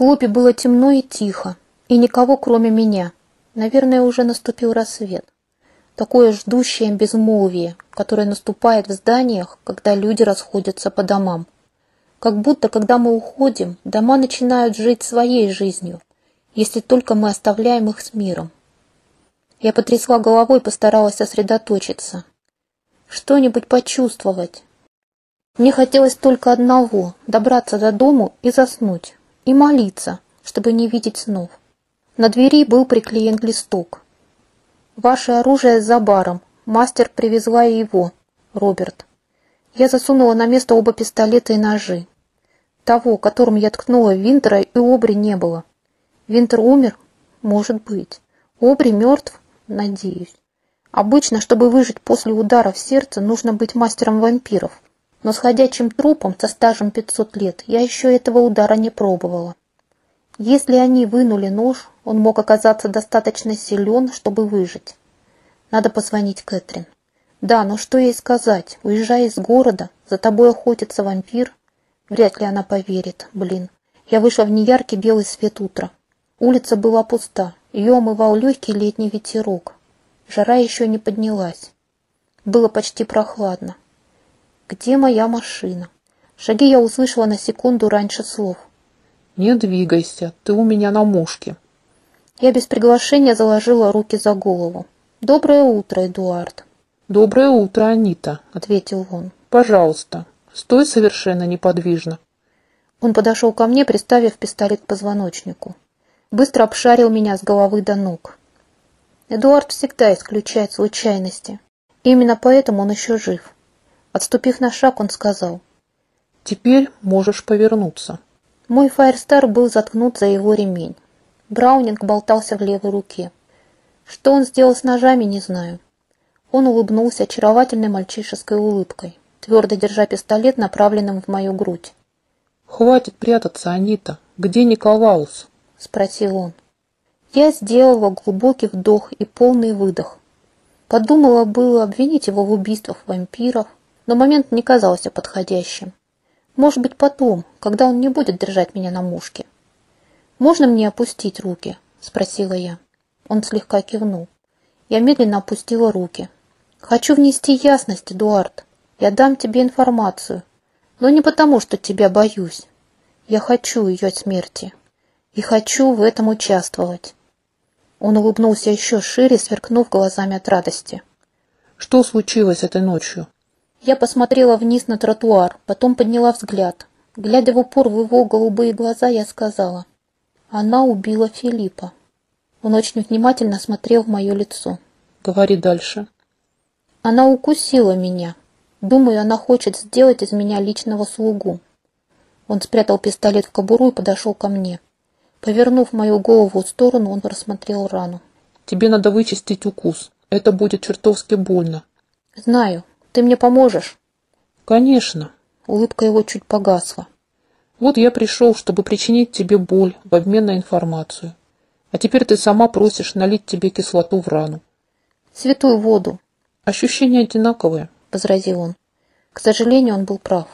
клубе было темно и тихо, и никого, кроме меня. Наверное, уже наступил рассвет. Такое ждущее безмолвие, которое наступает в зданиях, когда люди расходятся по домам. Как будто, когда мы уходим, дома начинают жить своей жизнью, если только мы оставляем их с миром. Я потрясла головой и постаралась сосредоточиться. Что-нибудь почувствовать. Мне хотелось только одного — добраться до дому и заснуть, и молиться, чтобы не видеть снов. На двери был приклеен листок. «Ваше оружие за баром. Мастер привезла его. Роберт». Я засунула на место оба пистолета и ножи. Того, которым я ткнула Винтера, и Обри не было. Винтер умер? Может быть. Обри мертв? Надеюсь. Обычно, чтобы выжить после удара в сердце, нужно быть мастером вампиров. Но с ходячим трупом со стажем 500 лет я еще этого удара не пробовала. Если они вынули нож, он мог оказаться достаточно силен, чтобы выжить. Надо позвонить Кэтрин. Да, но что ей сказать? Уезжая из города, за тобой охотится вампир. Вряд ли она поверит, блин. Я вышла в неяркий белый свет утра. Улица была пуста, ее омывал легкий летний ветерок. Жара еще не поднялась. Было почти прохладно. Где моя машина? Шаги я услышала на секунду раньше слов. «Не двигайся, ты у меня на мушке». Я без приглашения заложила руки за голову. «Доброе утро, Эдуард». «Доброе утро, Анита», — ответил он. «Пожалуйста, стой совершенно неподвижно». Он подошел ко мне, приставив пистолет к позвоночнику быстро обшарил меня с головы до ног. Эдуард всегда исключает случайности. Именно поэтому он еще жив. Отступив на шаг, он сказал. «Теперь можешь повернуться». Мой фаерстар был заткнут за его ремень. Браунинг болтался в левой руке. Что он сделал с ножами, не знаю. Он улыбнулся очаровательной мальчишеской улыбкой, твердо держа пистолет, направленным в мою грудь. «Хватит прятаться, Анита. Где Николаус?» — спросил он. Я сделала глубокий вдох и полный выдох. Подумала было обвинить его в убийствах вампиров, но момент не казался подходящим. Может быть, потом, когда он не будет держать меня на мушке. «Можно мне опустить руки?» — спросила я. Он слегка кивнул. Я медленно опустила руки. «Хочу внести ясность, Эдуард. Я дам тебе информацию. Но не потому, что тебя боюсь. Я хочу ее смерти» и хочу в этом участвовать. Он улыбнулся еще шире, сверкнув глазами от радости. Что случилось этой ночью? Я посмотрела вниз на тротуар, потом подняла взгляд. Глядя в упор в его голубые глаза, я сказала, «Она убила Филиппа». Он очень внимательно смотрел в мое лицо. «Говори дальше». «Она укусила меня. Думаю, она хочет сделать из меня личного слугу». Он спрятал пистолет в кобуру и подошел ко мне. Повернув мою голову в сторону, он рассмотрел рану. «Тебе надо вычистить укус. Это будет чертовски больно». «Знаю. Ты мне поможешь?» «Конечно». Улыбка его чуть погасла. «Вот я пришел, чтобы причинить тебе боль в обмен на информацию. А теперь ты сама просишь налить тебе кислоту в рану». «Святую воду». «Ощущения одинаковые», — возразил он. К сожалению, он был прав.